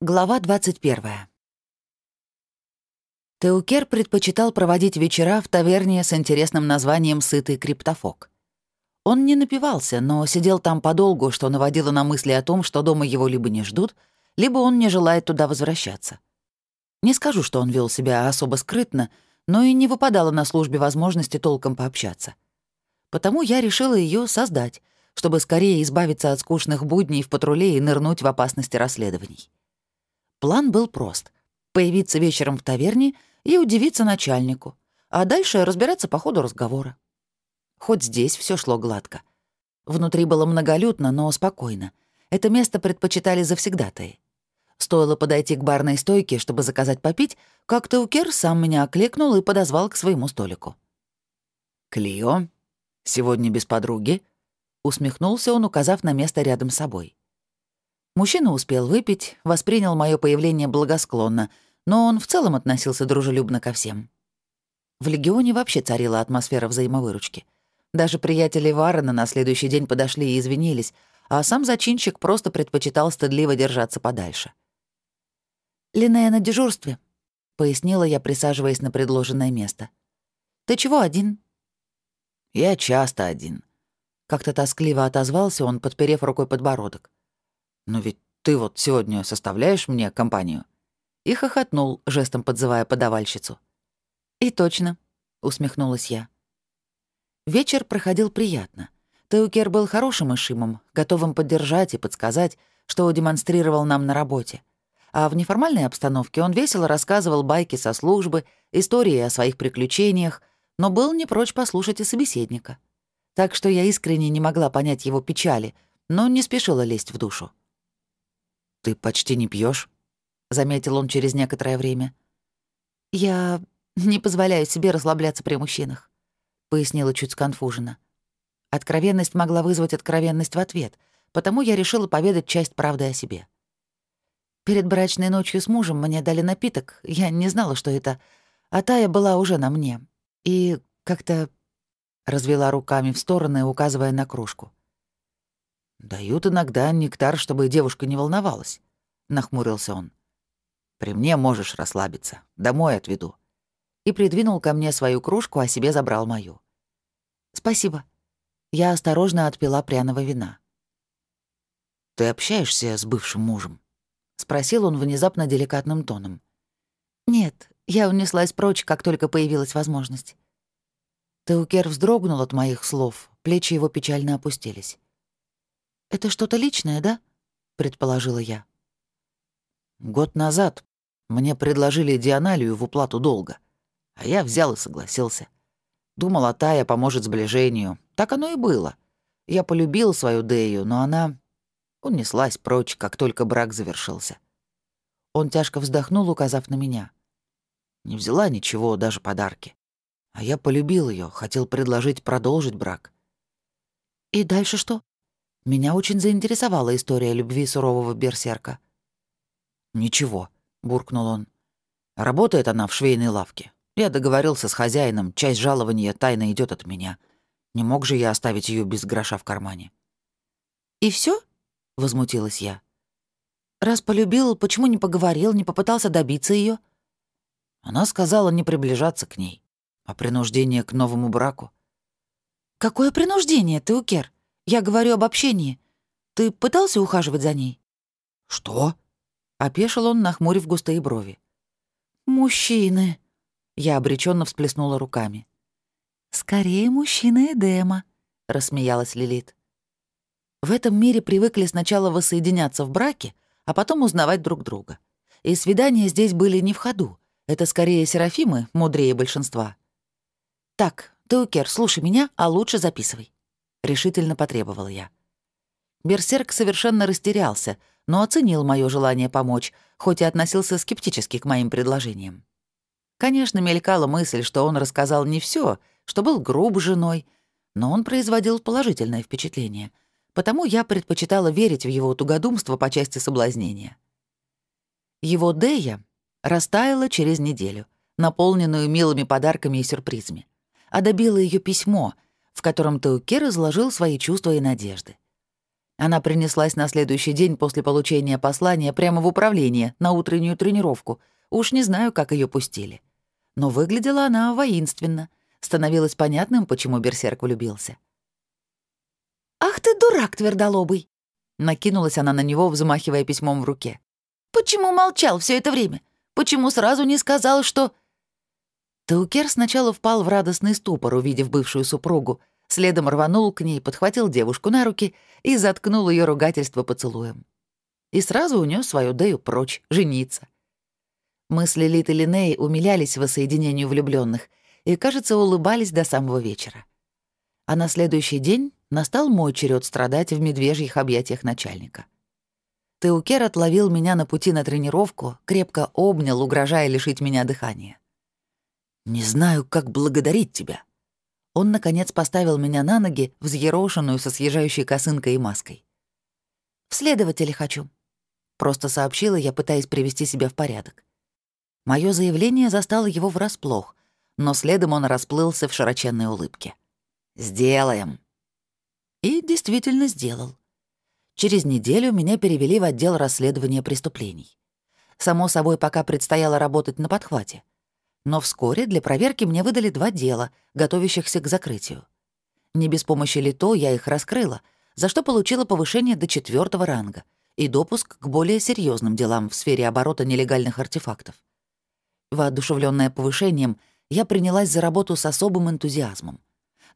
Глава 21. Теукер предпочитал проводить вечера в таверне с интересным названием «Сытый криптофок». Он не напивался, но сидел там подолгу, что наводило на мысли о том, что дома его либо не ждут, либо он не желает туда возвращаться. Не скажу, что он вел себя особо скрытно, но и не выпадало на службе возможности толком пообщаться. Потому я решила ее создать, чтобы скорее избавиться от скучных будней в патруле и нырнуть в опасности расследований. План был прост — появиться вечером в таверне и удивиться начальнику, а дальше разбираться по ходу разговора. Хоть здесь все шло гладко. Внутри было многолюдно, но спокойно. Это место предпочитали завсегдатаи. Стоило подойти к барной стойке, чтобы заказать попить, как Теукер сам меня окликнул и подозвал к своему столику. «Клио? Сегодня без подруги?» — усмехнулся он, указав на место рядом с собой. Мужчина успел выпить, воспринял мое появление благосклонно, но он в целом относился дружелюбно ко всем. В Легионе вообще царила атмосфера взаимовыручки. Даже приятели Варена на следующий день подошли и извинились, а сам зачинщик просто предпочитал стыдливо держаться подальше. «Линея на дежурстве», — пояснила я, присаживаясь на предложенное место. «Ты чего один?» «Я часто один», — как-то тоскливо отозвался он, подперев рукой подбородок. «Но ведь ты вот сегодня составляешь мне компанию?» И хохотнул, жестом подзывая подавальщицу. «И точно», — усмехнулась я. Вечер проходил приятно. Теукер был хорошим ишимом, готовым поддержать и подсказать, что демонстрировал нам на работе. А в неформальной обстановке он весело рассказывал байки со службы, истории о своих приключениях, но был не прочь послушать и собеседника. Так что я искренне не могла понять его печали, но не спешила лезть в душу. «Ты почти не пьешь, заметил он через некоторое время. «Я не позволяю себе расслабляться при мужчинах», — пояснила чуть сконфуженно. Откровенность могла вызвать откровенность в ответ, потому я решила поведать часть правды о себе. Перед брачной ночью с мужем мне дали напиток, я не знала, что это, а Тая была уже на мне. И как-то развела руками в стороны, указывая на кружку. «Дают иногда нектар, чтобы девушка не волновалась», — нахмурился он. «При мне можешь расслабиться. Домой отведу». И придвинул ко мне свою кружку, а себе забрал мою. «Спасибо». Я осторожно отпила пряного вина. «Ты общаешься с бывшим мужем?» — спросил он внезапно деликатным тоном. «Нет, я унеслась прочь, как только появилась возможность». Теукер вздрогнул от моих слов, плечи его печально опустились. «Это что-то личное, да?» — предположила я. «Год назад мне предложили Дианалию в уплату долга, а я взял и согласился. Думал, Тая поможет сближению. Так оно и было. Я полюбил свою Дею, но она унеслась прочь, как только брак завершился. Он тяжко вздохнул, указав на меня. Не взяла ничего, даже подарки. А я полюбил ее, хотел предложить продолжить брак. «И дальше что?» Меня очень заинтересовала история любви сурового берсерка. «Ничего», — буркнул он. «Работает она в швейной лавке. Я договорился с хозяином, часть жалования тайно идет от меня. Не мог же я оставить ее без гроша в кармане». «И все? возмутилась я. «Раз полюбил, почему не поговорил, не попытался добиться ее? Она сказала не приближаться к ней. А принуждение к новому браку? «Какое принуждение, ты? Я говорю об общении. Ты пытался ухаживать за ней?» «Что?» — опешил он, нахмурив густые брови. «Мужчины!» — я обреченно всплеснула руками. «Скорее мужчины Эдема», — рассмеялась Лилит. В этом мире привыкли сначала воссоединяться в браке, а потом узнавать друг друга. И свидания здесь были не в ходу. Это скорее серафимы, мудрее большинства. «Так, Теукер, слушай меня, а лучше записывай». — решительно потребовала я. Берсерк совершенно растерялся, но оценил мое желание помочь, хоть и относился скептически к моим предложениям. Конечно, мелькала мысль, что он рассказал не все, что был груб женой, но он производил положительное впечатление, потому я предпочитала верить в его тугодумство по части соблазнения. Его Дея растаяла через неделю, наполненную милыми подарками и сюрпризами, а добило ее письмо — в котором Таукер изложил свои чувства и надежды. Она принеслась на следующий день после получения послания прямо в управление, на утреннюю тренировку. Уж не знаю, как ее пустили. Но выглядела она воинственно. Становилось понятным, почему Берсерк влюбился. «Ах ты дурак, твердолобый!» Накинулась она на него, взмахивая письмом в руке. «Почему молчал все это время? Почему сразу не сказал, что...» Таукер сначала впал в радостный ступор, увидев бывшую супругу, следом рванул к ней, подхватил девушку на руки и заткнул ее ругательство поцелуем. И сразу унес свою Дею прочь, жениться. Мысли Литы Линеи умилялись воссоединению влюбленных и, кажется, улыбались до самого вечера. А на следующий день настал мой черед страдать в медвежьих объятиях начальника. Теукер отловил меня на пути на тренировку, крепко обнял, угрожая лишить меня дыхания. «Не знаю, как благодарить тебя». Он, наконец, поставил меня на ноги, взъерошенную со съезжающей косынкой и маской. «В следователе хочу», — просто сообщила я, пытаясь привести себя в порядок. Моё заявление застало его врасплох, но следом он расплылся в широченной улыбке. «Сделаем». И действительно сделал. Через неделю меня перевели в отдел расследования преступлений. Само собой, пока предстояло работать на подхвате — но вскоре для проверки мне выдали два дела, готовящихся к закрытию. Не без помощи Лито я их раскрыла, за что получила повышение до четвертого ранга и допуск к более серьезным делам в сфере оборота нелегальных артефактов. Воодушевленная повышением, я принялась за работу с особым энтузиазмом,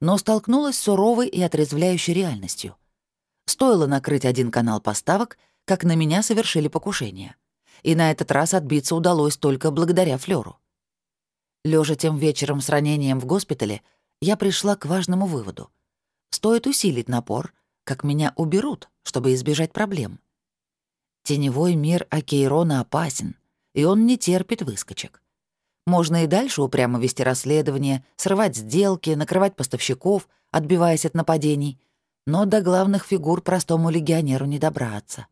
но столкнулась с суровой и отрезвляющей реальностью. Стоило накрыть один канал поставок, как на меня совершили покушение. И на этот раз отбиться удалось только благодаря Флёру. Лежа тем вечером с ранением в госпитале, я пришла к важному выводу. Стоит усилить напор, как меня уберут, чтобы избежать проблем. Теневой мир Акейрона опасен, и он не терпит выскочек. Можно и дальше упрямо вести расследование, срывать сделки, накрывать поставщиков, отбиваясь от нападений, но до главных фигур простому легионеру не добраться.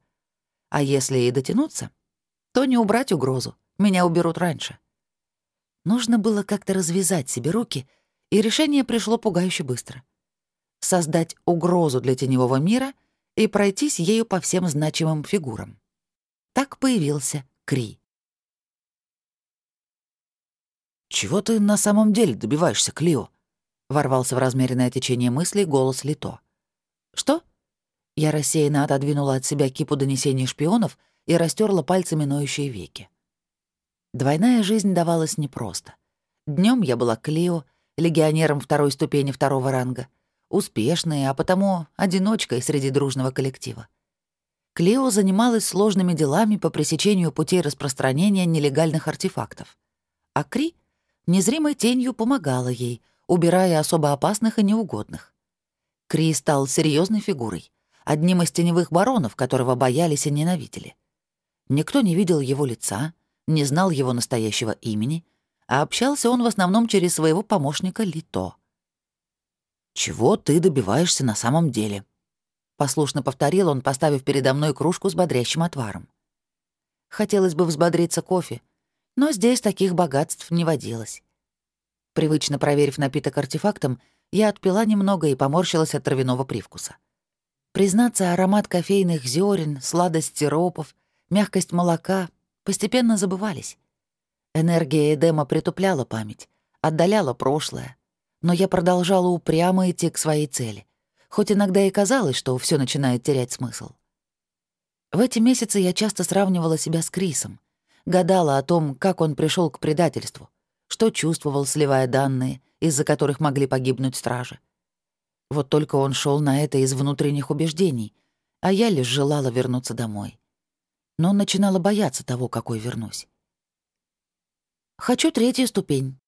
А если и дотянуться, то не убрать угрозу, меня уберут раньше. Нужно было как-то развязать себе руки, и решение пришло пугающе быстро. Создать угрозу для теневого мира и пройтись ею по всем значимым фигурам. Так появился Кри. «Чего ты на самом деле добиваешься, Клио?» — ворвался в размеренное течение мыслей голос Лито. «Что?» Я рассеянно отодвинула от себя кипу донесений шпионов и растерла пальцами ноющие веки. Двойная жизнь давалась непросто. Днем я была Клио, легионером второй ступени второго ранга, успешной, а потому одиночкой среди дружного коллектива. Клио занималась сложными делами по пресечению путей распространения нелегальных артефактов. А Кри незримой тенью помогала ей, убирая особо опасных и неугодных. Кри стал серьезной фигурой, одним из теневых баронов, которого боялись и ненавидели. Никто не видел его лица, не знал его настоящего имени, а общался он в основном через своего помощника Лито. «Чего ты добиваешься на самом деле?» Послушно повторил он, поставив передо мной кружку с бодрящим отваром. Хотелось бы взбодриться кофе, но здесь таких богатств не водилось. Привычно проверив напиток артефактом, я отпила немного и поморщилась от травяного привкуса. Признаться, аромат кофейных зерен, сладость сиропов, мягкость молока постепенно забывались. Энергия Эдема притупляла память, отдаляла прошлое, но я продолжала упрямо идти к своей цели, хоть иногда и казалось, что все начинает терять смысл. В эти месяцы я часто сравнивала себя с Крисом, гадала о том, как он пришел к предательству, что чувствовал, сливая данные, из-за которых могли погибнуть стражи. Вот только он шел на это из внутренних убеждений, а я лишь желала вернуться домой но начинала бояться того, какой вернусь. «Хочу третью ступень».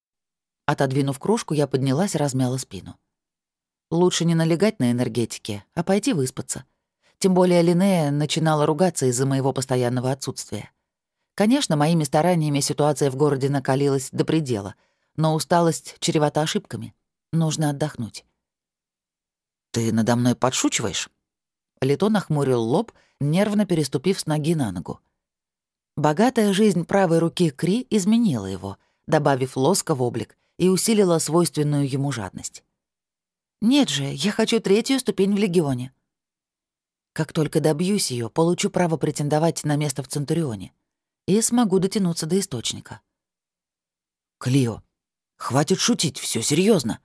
Отодвинув кружку, я поднялась и размяла спину. Лучше не налегать на энергетике, а пойти выспаться. Тем более Линея начинала ругаться из-за моего постоянного отсутствия. Конечно, моими стараниями ситуация в городе накалилась до предела, но усталость чревата ошибками. Нужно отдохнуть. «Ты надо мной подшучиваешь?» Лито нахмурил лоб нервно переступив с ноги на ногу. Богатая жизнь правой руки Кри изменила его, добавив лоска в облик и усилила свойственную ему жадность. «Нет же, я хочу третью ступень в Легионе». Как только добьюсь ее, получу право претендовать на место в Центурионе и смогу дотянуться до источника. «Клио, хватит шутить, все серьезно.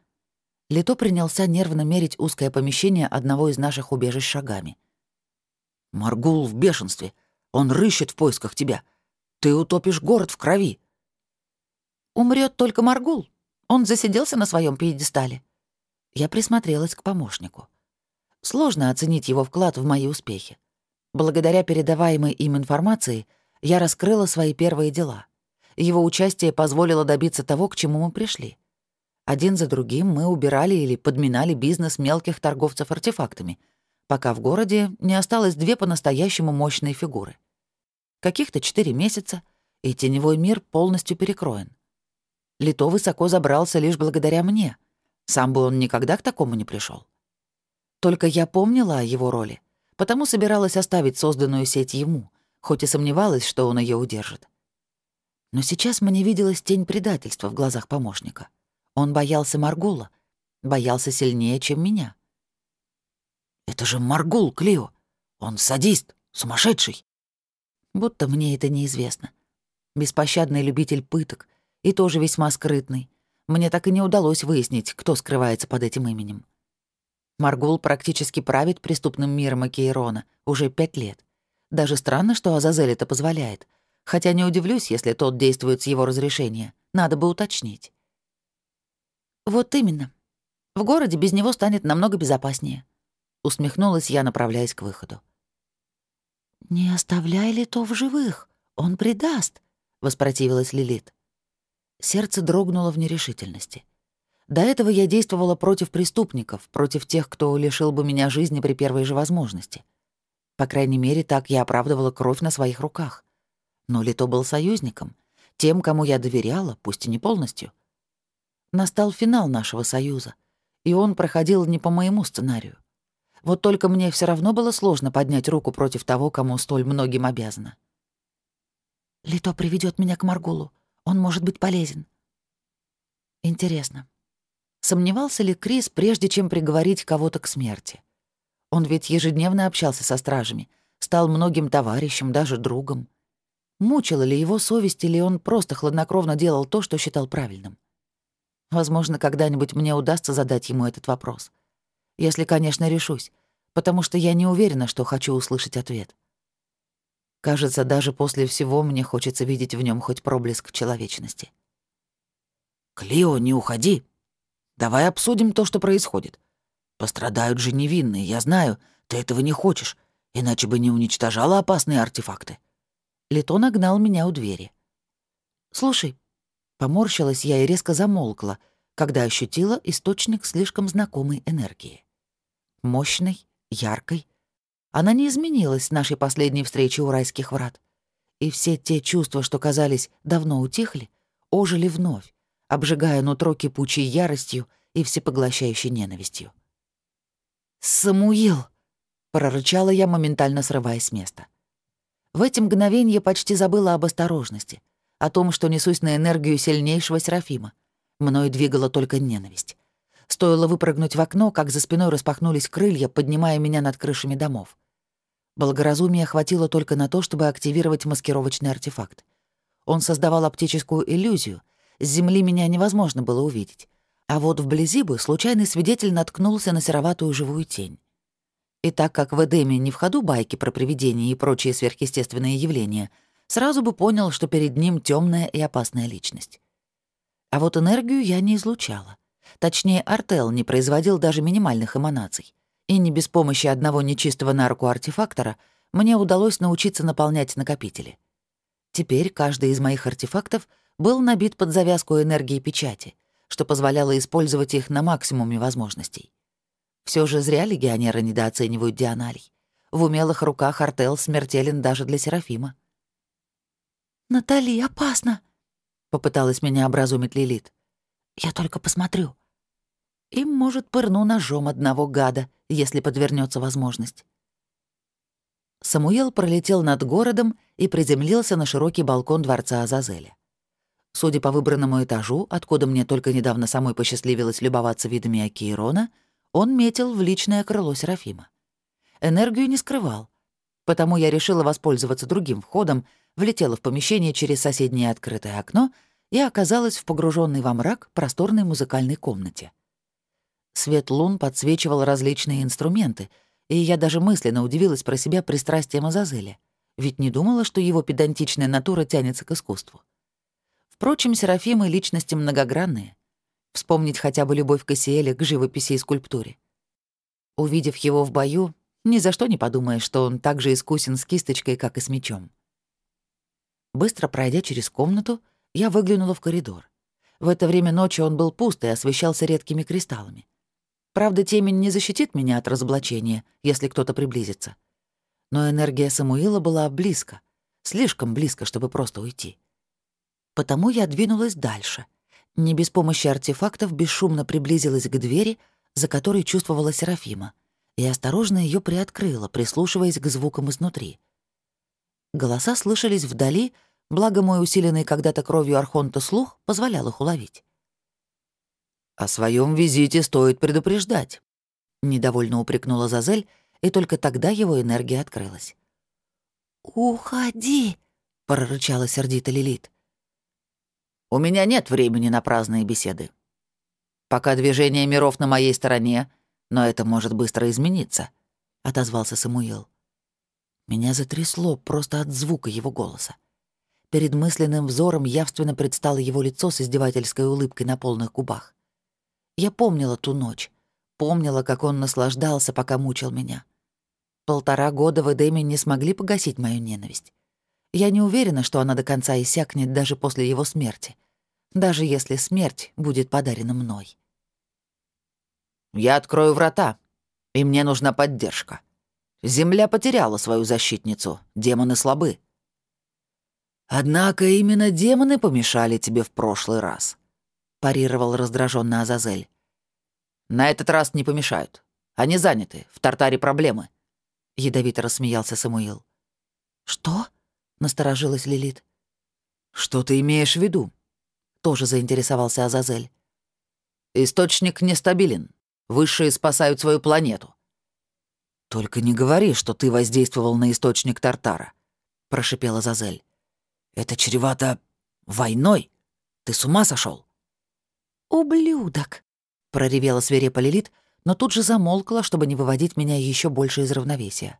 Лито принялся нервно мерить узкое помещение одного из наших убежищ шагами. «Маргул в бешенстве. Он рыщет в поисках тебя. Ты утопишь город в крови». Умрет только Маргул. Он засиделся на своем пьедестале. Я присмотрелась к помощнику. Сложно оценить его вклад в мои успехи. Благодаря передаваемой им информации я раскрыла свои первые дела — его участие позволило добиться того, к чему мы пришли. Один за другим мы убирали или подминали бизнес мелких торговцев артефактами, пока в городе не осталось две по-настоящему мощные фигуры. Каких-то четыре месяца, и теневой мир полностью перекроен. Лито высоко забрался лишь благодаря мне. Сам бы он никогда к такому не пришел. Только я помнила о его роли, потому собиралась оставить созданную сеть ему, хоть и сомневалась, что он ее удержит. Но сейчас мне виделась тень предательства в глазах помощника. Он боялся Маргула, боялся сильнее, чем меня. «Это же Маргул, Клио! Он садист, сумасшедший!» Будто мне это неизвестно. Беспощадный любитель пыток и тоже весьма скрытный. Мне так и не удалось выяснить, кто скрывается под этим именем. Маргул практически правит преступным миром Акейрона уже пять лет. Даже странно, что Азазель это позволяет — хотя не удивлюсь, если тот действует с его разрешения. Надо бы уточнить. «Вот именно. В городе без него станет намного безопаснее», — усмехнулась я, направляясь к выходу. «Не оставляй ли то в живых, он предаст», — воспротивилась Лилит. Сердце дрогнуло в нерешительности. До этого я действовала против преступников, против тех, кто лишил бы меня жизни при первой же возможности. По крайней мере, так я оправдывала кровь на своих руках. Но Лито был союзником, тем, кому я доверяла, пусть и не полностью. Настал финал нашего союза, и он проходил не по моему сценарию. Вот только мне все равно было сложно поднять руку против того, кому столь многим обязана. «Лито приведет меня к Маргулу. Он может быть полезен». Интересно, сомневался ли Крис, прежде чем приговорить кого-то к смерти? Он ведь ежедневно общался со стражами, стал многим товарищем, даже другом. Мучила ли его совесть, или он просто хладнокровно делал то, что считал правильным? Возможно, когда-нибудь мне удастся задать ему этот вопрос. Если, конечно, решусь, потому что я не уверена, что хочу услышать ответ. Кажется, даже после всего мне хочется видеть в нем хоть проблеск человечности. «Клио, не уходи. Давай обсудим то, что происходит. Пострадают же невинные, я знаю, ты этого не хочешь, иначе бы не уничтожала опасные артефакты. Лето нагнал меня у двери. «Слушай», — поморщилась я и резко замолкла, когда ощутила источник слишком знакомой энергии. Мощной, яркой. Она не изменилась с нашей последней встречи у райских врат. И все те чувства, что казались давно утихли, ожили вновь, обжигая нутро кипучей яростью и всепоглощающей ненавистью. «Самуил!» — прорычала я, моментально срываясь с места. В эти мгновения почти забыла об осторожности, о том, что несусь на энергию сильнейшего Серафима. Мною двигала только ненависть. Стоило выпрыгнуть в окно, как за спиной распахнулись крылья, поднимая меня над крышами домов. Благоразумие хватило только на то, чтобы активировать маскировочный артефакт. Он создавал оптическую иллюзию. С земли меня невозможно было увидеть. А вот вблизи бы случайный свидетель наткнулся на сероватую живую тень. И так как в Эдеме не в ходу байки про привидения и прочие сверхъестественные явления, сразу бы понял, что перед ним темная и опасная личность. А вот энергию я не излучала. Точнее, Артел не производил даже минимальных эманаций. И не без помощи одного нечистого на руку артефактора мне удалось научиться наполнять накопители. Теперь каждый из моих артефактов был набит под завязку энергии печати, что позволяло использовать их на максимуме возможностей. Все же зря легионеры недооценивают Дианалий. В умелых руках Артел смертелен даже для Серафима. «Натали, опасно!» — попыталась меня образумить Лилит. «Я только посмотрю. И, может, пырну ножом одного гада, если подвернется возможность». Самуил пролетел над городом и приземлился на широкий балкон дворца Азазеля. Судя по выбранному этажу, откуда мне только недавно самой посчастливилось любоваться видами Акиерона — он метил в личное крыло Серафима. энергию не скрывал. Потому я решила воспользоваться другим входом, влетела в помещение через соседнее открытое окно и оказалась в погруженной во мрак просторной музыкальной комнате. Свет лун подсвечивал различные инструменты, и я даже мысленно удивилась про себя пристрастием Азазеля, ведь не думала, что его педантичная натура тянется к искусству. Впрочем, Серафимы — личности многогранные. Вспомнить хотя бы любовь Кассиэля к живописи и скульптуре. Увидев его в бою, ни за что не подумаешь, что он так же искусен с кисточкой, как и с мечом. Быстро пройдя через комнату, я выглянула в коридор. В это время ночи он был пуст и освещался редкими кристаллами. Правда, темень не защитит меня от разоблачения, если кто-то приблизится. Но энергия Самуила была близко, слишком близко, чтобы просто уйти. Потому я двинулась дальше. Не без помощи артефактов бесшумно приблизилась к двери, за которой чувствовала Серафима, и осторожно ее приоткрыла, прислушиваясь к звукам изнутри. Голоса слышались вдали, благо мой усиленный когда-то кровью Архонта слух позволял их уловить. «О своем визите стоит предупреждать», — недовольно упрекнула Зазель, и только тогда его энергия открылась. «Уходи!» — прорычала сердито Лилит. «У меня нет времени на праздные беседы. Пока движение миров на моей стороне, но это может быстро измениться», — отозвался Самуил. Меня затрясло просто от звука его голоса. Перед мысленным взором явственно предстало его лицо с издевательской улыбкой на полных губах. Я помнила ту ночь. Помнила, как он наслаждался, пока мучил меня. Полтора года в Эдеме не смогли погасить мою ненависть. Я не уверена, что она до конца иссякнет даже после его смерти. Даже если смерть будет подарена мной. «Я открою врата, и мне нужна поддержка. Земля потеряла свою защитницу, демоны слабы». «Однако именно демоны помешали тебе в прошлый раз», — парировал раздраженно Азазель. «На этот раз не помешают. Они заняты, в Тартаре проблемы», — ядовито рассмеялся Самуил. «Что?» — насторожилась Лилит. «Что ты имеешь в виду?» — тоже заинтересовался Азазель. «Источник нестабилен. Высшие спасают свою планету». «Только не говори, что ты воздействовал на источник Тартара», — прошипела Азазель. «Это чревато войной? Ты с ума сошел? «Ублюдок!» — проревела свирепо Лилит, но тут же замолкла, чтобы не выводить меня еще больше из равновесия.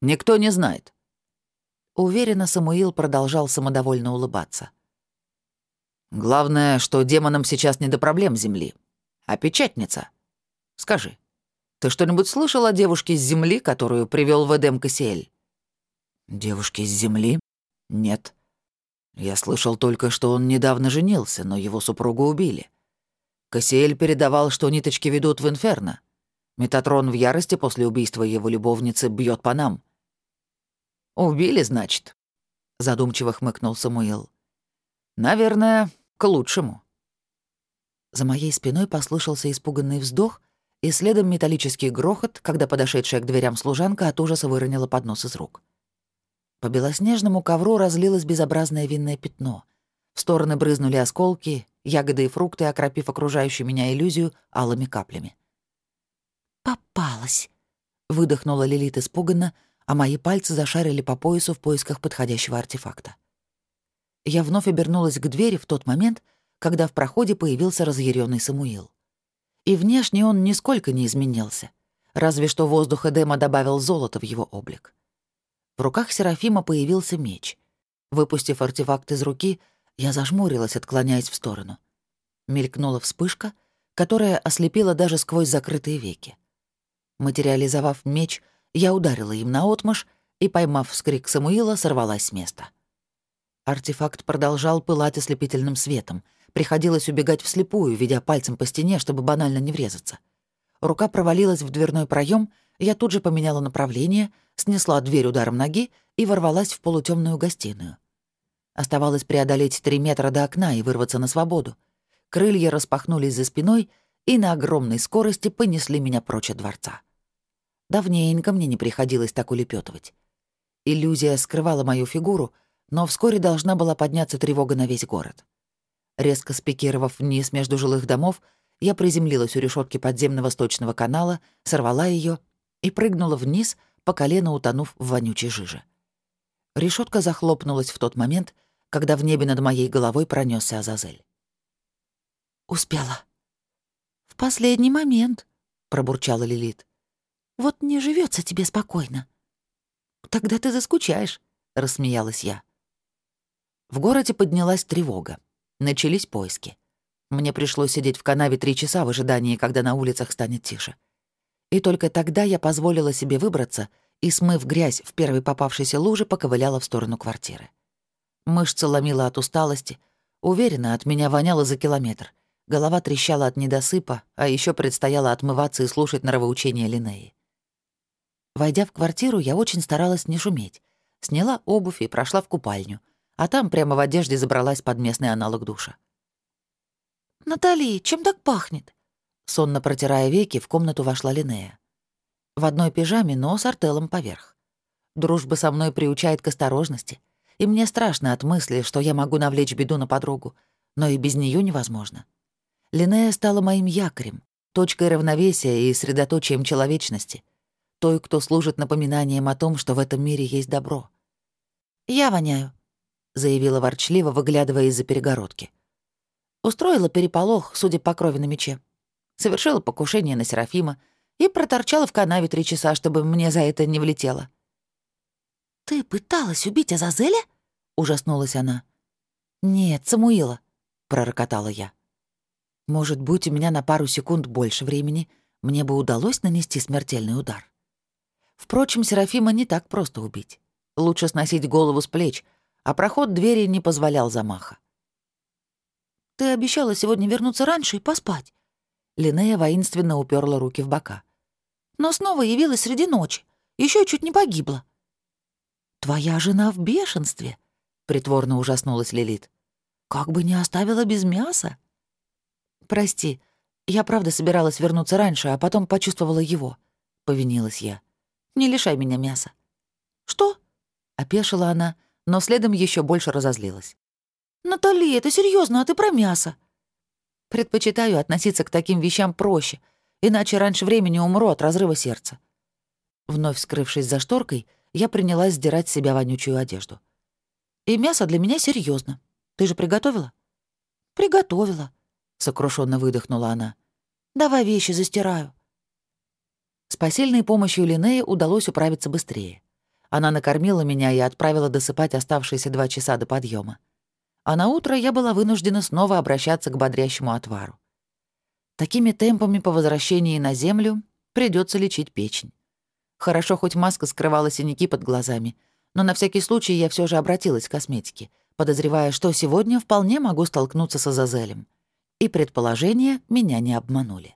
«Никто не знает». Уверенно Самуил продолжал самодовольно улыбаться. «Главное, что демонам сейчас не до проблем Земли. А печатница? Скажи, ты что-нибудь слышал о девушке с Земли, которую привел в Эдем Кассиэль?» «Девушке с Земли? Нет. Я слышал только, что он недавно женился, но его супругу убили. Кассиэль передавал, что ниточки ведут в Инферно. Метатрон в ярости после убийства его любовницы бьет по нам. «Убили, значит?» — задумчиво хмыкнул Самуил. «Наверное, к лучшему». За моей спиной послышался испуганный вздох, и следом металлический грохот, когда подошедшая к дверям служанка от ужаса выронила поднос из рук. По белоснежному ковру разлилось безобразное винное пятно. В стороны брызнули осколки, ягоды и фрукты, окропив окружающую меня иллюзию алыми каплями. «Попалась!» — выдохнула Лилит испуганно, а мои пальцы зашарили по поясу в поисках подходящего артефакта. Я вновь обернулась к двери в тот момент, когда в проходе появился разъяренный Самуил. И внешне он нисколько не изменился, разве что воздух Эдема добавил золото в его облик. В руках Серафима появился меч. Выпустив артефакт из руки, я зажмурилась, отклоняясь в сторону. Мелькнула вспышка, которая ослепила даже сквозь закрытые веки. Материализовав меч, я ударила им наотмашь и, поймав вскрик Самуила, сорвалась с места. Артефакт продолжал пылать ослепительным светом. Приходилось убегать вслепую, ведя пальцем по стене, чтобы банально не врезаться. Рука провалилась в дверной проем, я тут же поменяла направление — снесла дверь ударом ноги и ворвалась в полутемную гостиную. Оставалось преодолеть три метра до окна и вырваться на свободу. Крылья распахнулись за спиной и на огромной скорости понесли меня прочь от дворца. Давненько мне не приходилось так улепетывать. Иллюзия скрывала мою фигуру, но вскоре должна была подняться тревога на весь город. Резко спикировав вниз между жилых домов, я приземлилась у решетки подземного сточного канала, сорвала ее и прыгнула вниз, по колено утонув в вонючей жиже. Решетка захлопнулась в тот момент, когда в небе над моей головой пронесся Азазель. «Успела». «В последний момент», — пробурчала Лилит. «Вот не живется тебе спокойно». «Тогда ты заскучаешь», — рассмеялась я. В городе поднялась тревога. Начались поиски. Мне пришлось сидеть в канаве три часа в ожидании, когда на улицах станет тише. И только тогда я позволила себе выбраться и, смыв грязь в первой попавшейся луже, поковыляла в сторону квартиры. Мышцы ломила от усталости. Уверена, от меня воняло за километр. Голова трещала от недосыпа, а еще предстояло отмываться и слушать нравоучения Линеи. Войдя в квартиру, я очень старалась не шуметь. Сняла обувь и прошла в купальню, а там прямо в одежде забралась под местный аналог душа. «Натали, чем так пахнет?» Сонно протирая веки, в комнату вошла Линея. В одной пижаме, но с артелом поверх. Дружба со мной приучает к осторожности, и мне страшно от мысли, что я могу навлечь беду на подругу, но и без нее невозможно. Линея стала моим якорем, точкой равновесия и средоточием человечности, той, кто служит напоминанием о том, что в этом мире есть добро. «Я воняю», — заявила ворчливо, выглядывая из-за перегородки. Устроила переполох, судя по крови на мече. Совершила покушение на Серафима и проторчала в канаве три часа, чтобы мне за это не влетело. «Ты пыталась убить Азазеля?» — ужаснулась она. «Нет, Самуила», — пророкотала я. «Может быть, у меня на пару секунд больше времени, мне бы удалось нанести смертельный удар. Впрочем, Серафима не так просто убить. Лучше сносить голову с плеч, а проход двери не позволял замаха. Ты обещала сегодня вернуться раньше и поспать». Линея воинственно уперла руки в бока. «Но снова явилась среди ночи. Еще чуть не погибла». «Твоя жена в бешенстве», — притворно ужаснулась Лилит. «Как бы не оставила без мяса». «Прости, я правда собиралась вернуться раньше, а потом почувствовала его», — повинилась я. «Не лишай меня мяса». «Что?» — опешила она, но следом еще больше разозлилась. «Натали, это серьезно, а ты про мясо?» «Предпочитаю относиться к таким вещам проще, иначе раньше времени умру от разрыва сердца». Вновь скрывшись за шторкой, я принялась сдирать с себя вонючую одежду. «И мясо для меня серьезно. Ты же приготовила?» «Приготовила», — сокрушенно выдохнула она. «Давай вещи застираю». С посильной помощью Линеи удалось управиться быстрее. Она накормила меня и отправила досыпать оставшиеся два часа до подъема а на утро я была вынуждена снова обращаться к бодрящему отвару. Такими темпами по возвращении на Землю придется лечить печень. Хорошо, хоть маска скрывала синяки под глазами, но на всякий случай я все же обратилась к косметике, подозревая, что сегодня вполне могу столкнуться с Азазелем. И предположения меня не обманули.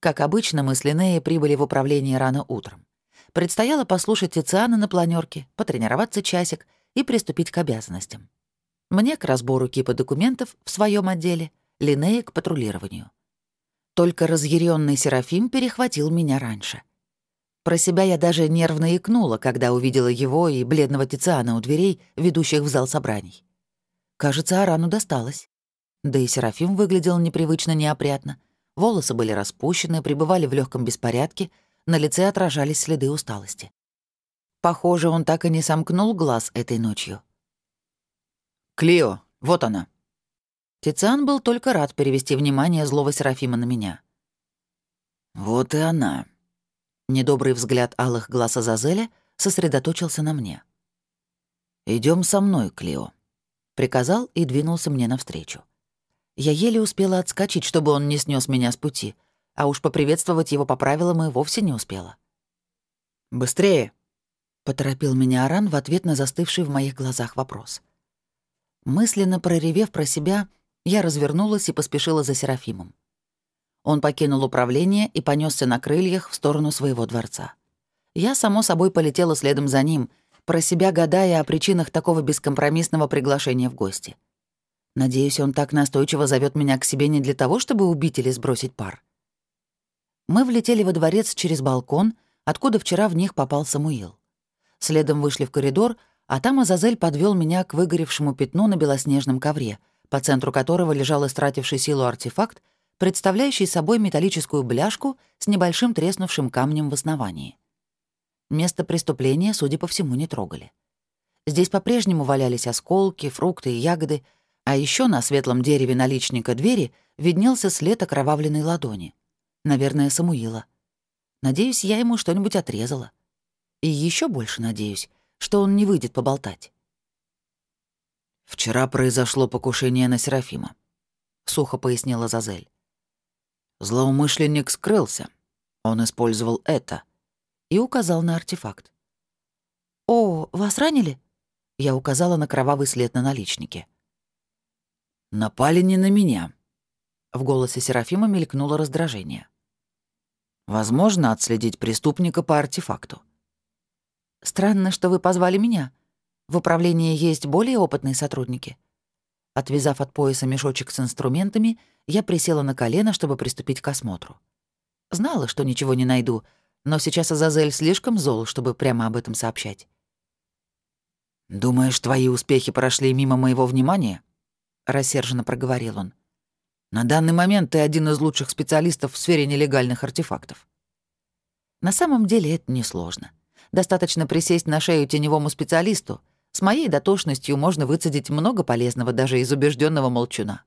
Как обычно, мы с Линеей прибыли в управление рано утром. Предстояло послушать Тициана на планерке, потренироваться часик и приступить к обязанностям. Мне к разбору кипа документов в своем отделе, Линнея к патрулированию. Только разъяренный Серафим перехватил меня раньше. Про себя я даже нервно икнула, когда увидела его и бледного Тициана у дверей, ведущих в зал собраний. Кажется, Арану досталось. Да и Серафим выглядел непривычно неопрятно. Волосы были распущены, пребывали в легком беспорядке, на лице отражались следы усталости. Похоже, он так и не сомкнул глаз этой ночью. «Клио, вот она». Тициан был только рад перевести внимание злого Серафима на меня. «Вот и она». Недобрый взгляд алых глаз Азазеля сосредоточился на мне. Идем со мной, Клио», — приказал и двинулся мне навстречу. Я еле успела отскочить, чтобы он не снес меня с пути, а уж поприветствовать его по правилам и вовсе не успела. «Быстрее!» — поторопил меня Аран в ответ на застывший в моих глазах вопрос. — Мысленно проревев про себя, я развернулась и поспешила за Серафимом. Он покинул управление и понесся на крыльях в сторону своего дворца. Я, само собой, полетела следом за ним, про себя гадая о причинах такого бескомпромиссного приглашения в гости. Надеюсь, он так настойчиво зовет меня к себе не для того, чтобы убить или сбросить пар. Мы влетели во дворец через балкон, откуда вчера в них попал Самуил. Следом вышли в коридор — а там Азазель подвел меня к выгоревшему пятну на белоснежном ковре, по центру которого лежал истративший силу артефакт, представляющий собой металлическую бляшку с небольшим треснувшим камнем в основании. Место преступления, судя по всему, не трогали. Здесь по-прежнему валялись осколки, фрукты и ягоды, а еще на светлом дереве наличника двери виднелся след окровавленной ладони. Наверное, Самуила. Надеюсь, я ему что-нибудь отрезала. И еще больше надеюсь, что он не выйдет поболтать. «Вчера произошло покушение на Серафима», — сухо пояснила Зазель. Злоумышленник скрылся. Он использовал это. И указал на артефакт. «О, вас ранили?» Я указала на кровавый след на наличнике. «Напали не на меня». В голосе Серафима мелькнуло раздражение. «Возможно отследить преступника по артефакту». «Странно, что вы позвали меня. В управлении есть более опытные сотрудники». Отвязав от пояса мешочек с инструментами, я присела на колено, чтобы приступить к осмотру. Знала, что ничего не найду, но сейчас Азазель слишком зол, чтобы прямо об этом сообщать. «Думаешь, твои успехи прошли мимо моего внимания?» — рассерженно проговорил он. «На данный момент ты один из лучших специалистов в сфере нелегальных артефактов». На самом деле это несложно. Достаточно присесть на шею теневому специалисту — с моей дотошностью можно выцедить много полезного даже из убежденного молчуна.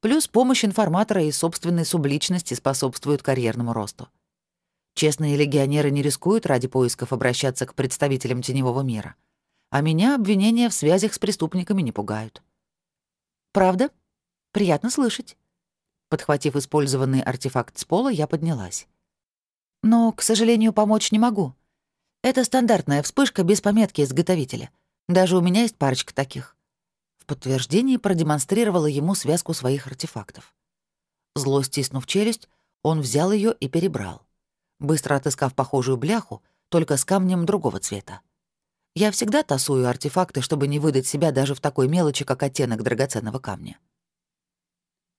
Плюс помощь информатора и собственной субличности способствуют карьерному росту. Честные легионеры не рискуют ради поисков обращаться к представителям теневого мира. А меня обвинения в связях с преступниками не пугают. Правда? Приятно слышать. Подхватив использованный артефакт с пола, я поднялась. Но, к сожалению, помочь не могу. Это стандартная вспышка без пометки изготовителя — даже у меня есть парочка таких». В подтверждении продемонстрировала ему связку своих артефактов. Зло стиснув челюсть, он взял ее и перебрал, быстро отыскав похожую бляху, только с камнем другого цвета. Я всегда тасую артефакты, чтобы не выдать себя даже в такой мелочи, как оттенок драгоценного камня.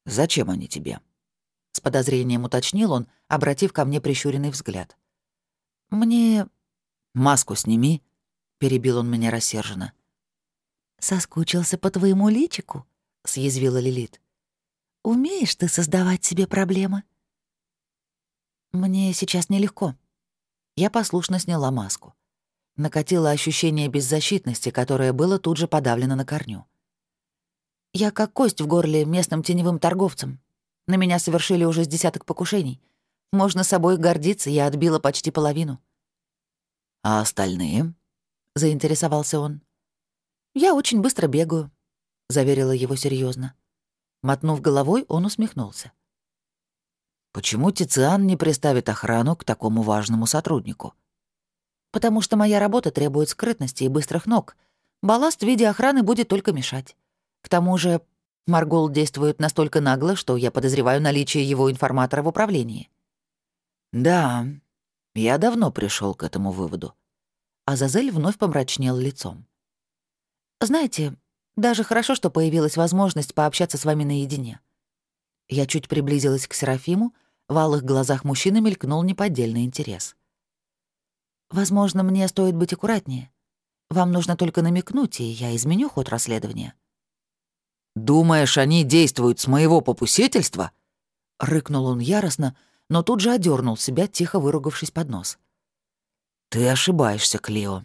«Зачем они тебе?» — с подозрением уточнил он, обратив ко мне прищуренный взгляд. «Мне...» «Маску сними», перебил он меня рассерженно. «Соскучился по твоему личику?» — съязвила Лилит. «Умеешь ты создавать себе проблемы?» «Мне сейчас нелегко». Я послушно сняла маску. Накатило ощущение беззащитности, которое было тут же подавлено на корню. Я как кость в горле местным теневым торговцам. На меня совершили уже с десяток покушений. Можно собой гордиться, я отбила почти половину. «А остальные?» — заинтересовался он. «Я очень быстро бегаю», — заверила его серьезно. Мотнув головой, он усмехнулся. «Почему Тициан не приставит охрану к такому важному сотруднику?» «Потому что моя работа требует скрытности и быстрых ног. Балласт в виде охраны будет только мешать. К тому же Маргул действует настолько нагло, что я подозреваю наличие его информатора в управлении». «Да, я давно пришел к этому выводу», Азазель вновь помрачнел лицом. «Знаете, даже хорошо, что появилась возможность пообщаться с вами наедине». Я чуть приблизилась к Серафиму, в алых глазах мужчины мелькнул неподдельный интерес. «Возможно, мне стоит быть аккуратнее. Вам нужно только намекнуть, и я изменю ход расследования». «Думаешь, они действуют с моего попустительства?» — рыкнул он яростно, но тут же одернул себя, тихо выругавшись под нос. «Ты ошибаешься, Клео.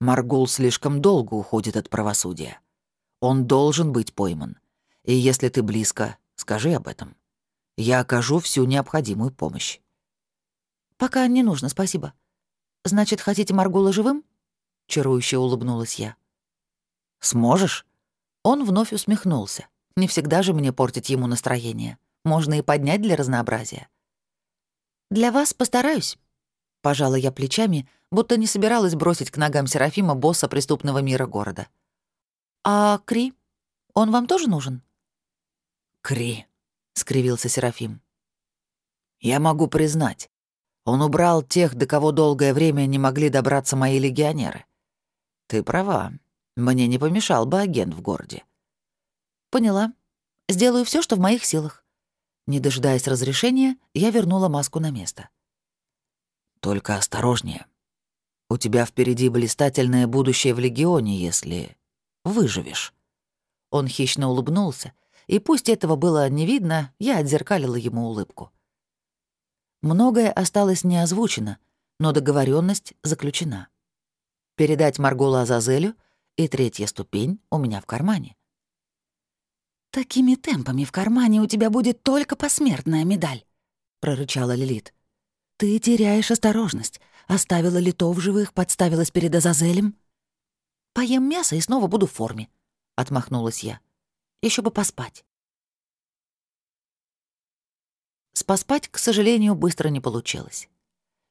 Маргул слишком долго уходит от правосудия. Он должен быть пойман. И если ты близко, скажи об этом. Я окажу всю необходимую помощь». «Пока не нужно, спасибо. Значит, хотите Маргула живым?» Чарующе улыбнулась я. «Сможешь?» Он вновь усмехнулся. Не всегда же мне портить ему настроение. Можно и поднять для разнообразия. «Для вас постараюсь». Пожала я плечами, будто не собиралась бросить к ногам Серафима босса преступного мира города. «А Кри? Он вам тоже нужен?» «Кри», — скривился Серафим. «Я могу признать, он убрал тех, до кого долгое время не могли добраться мои легионеры. Ты права, мне не помешал бы агент в городе». «Поняла. Сделаю все, что в моих силах». Не дожидаясь разрешения, я вернула маску на место. Только осторожнее. У тебя впереди блистательное будущее в Легионе, если выживешь». Он хищно улыбнулся, и пусть этого было не видно, я отзеркалила ему улыбку. Многое осталось не озвучено, но договоренность заключена. Передать Марголу Азазелю, и третья ступень у меня в кармане. «Такими темпами в кармане у тебя будет только посмертная медаль», — прорычала Лилит. «Ты теряешь осторожность. Оставила литов живых, подставилась перед Азазелем». «Поем мясо и снова буду в форме», — отмахнулась я. Еще бы поспать». Споспать, к сожалению, быстро не получилось.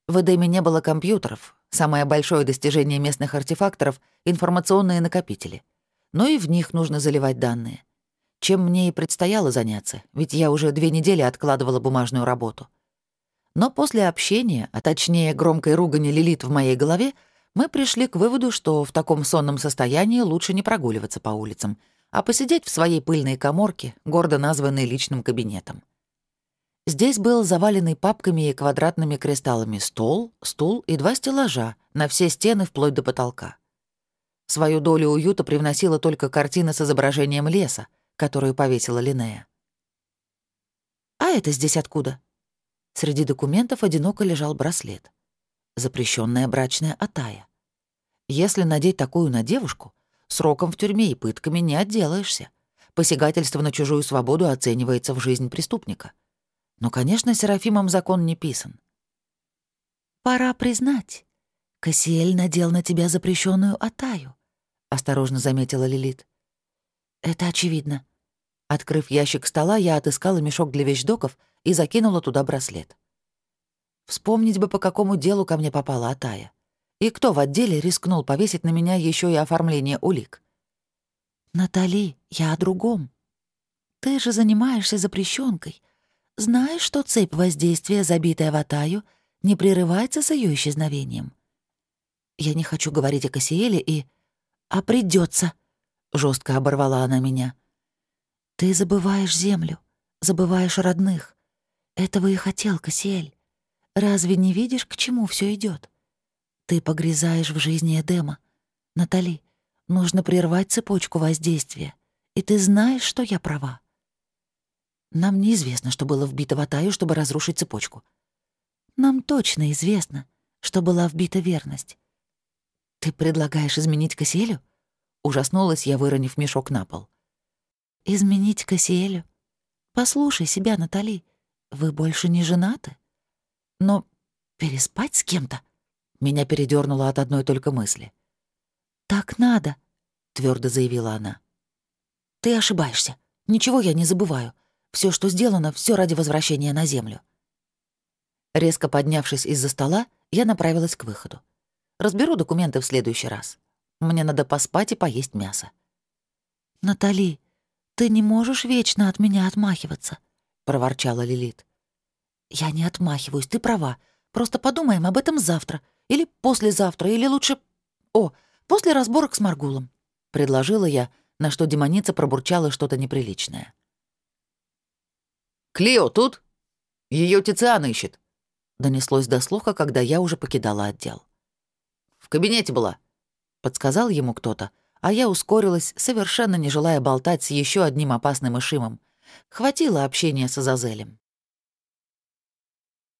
В Эдеме не было компьютеров. Самое большое достижение местных артефакторов — информационные накопители. Но и в них нужно заливать данные чем мне и предстояло заняться, ведь я уже две недели откладывала бумажную работу. Но после общения, а точнее громкой ругани Лилит в моей голове, мы пришли к выводу, что в таком сонном состоянии лучше не прогуливаться по улицам, а посидеть в своей пыльной коморке, гордо названной личным кабинетом. Здесь был заваленный папками и квадратными кристаллами стол, стул и два стеллажа на все стены вплоть до потолка. Свою долю уюта привносила только картина с изображением леса, которую повесила Линнея. «А это здесь откуда?» Среди документов одиноко лежал браслет. Запрещенная брачная атая. Если надеть такую на девушку, сроком в тюрьме и пытками не отделаешься. Посягательство на чужую свободу оценивается в жизнь преступника. Но, конечно, Серафимом закон не писан. «Пора признать, Кассиэль надел на тебя запрещенную атаю», — осторожно заметила Лилит. «Это очевидно». Открыв ящик стола, я отыскала мешок для вещдоков и закинула туда браслет. Вспомнить бы, по какому делу ко мне попала Атая. И кто в отделе рискнул повесить на меня еще и оформление улик? «Натали, я о другом. Ты же занимаешься запрещенкой. Знаешь, что цепь воздействия, забитая в Атаю, не прерывается с ее исчезновением? Я не хочу говорить о Кассиэле и... А придется, жестко оборвала она меня. «Ты забываешь землю, забываешь родных. Этого и хотел Кассиэль. Разве не видишь, к чему все идет? Ты погрязаешь в жизни Эдема. Натали, нужно прервать цепочку воздействия. И ты знаешь, что я права. Нам неизвестно, что было вбито в Атаю, чтобы разрушить цепочку. Нам точно известно, что была вбита верность. Ты предлагаешь изменить Кассиэлю? Ужаснулась я, выронив мешок на пол. «Изменить Кассиэлю? Послушай себя, Натали. Вы больше не женаты? Но переспать с кем-то?» Меня передернуло от одной только мысли. «Так надо», — твердо заявила она. «Ты ошибаешься. Ничего я не забываю. Все, что сделано, все ради возвращения на Землю». Резко поднявшись из-за стола, я направилась к выходу. Разберу документы в следующий раз. Мне надо поспать и поесть мясо. «Натали, ты не можешь вечно от меня отмахиваться», — проворчала Лилит. «Я не отмахиваюсь, ты права. Просто подумаем об этом завтра. Или послезавтра, или лучше... О, после разборок с Маргулом», — предложила я, на что демоница пробурчала что-то неприличное. «Клио тут? Ее Тициан ищет», — донеслось до слуха, когда я уже покидала отдел. «В кабинете была», подсказал ему кто-то, а я ускорилась, совершенно не желая болтать с еще одним опасным ишимом. Хватило общения с Азазелем.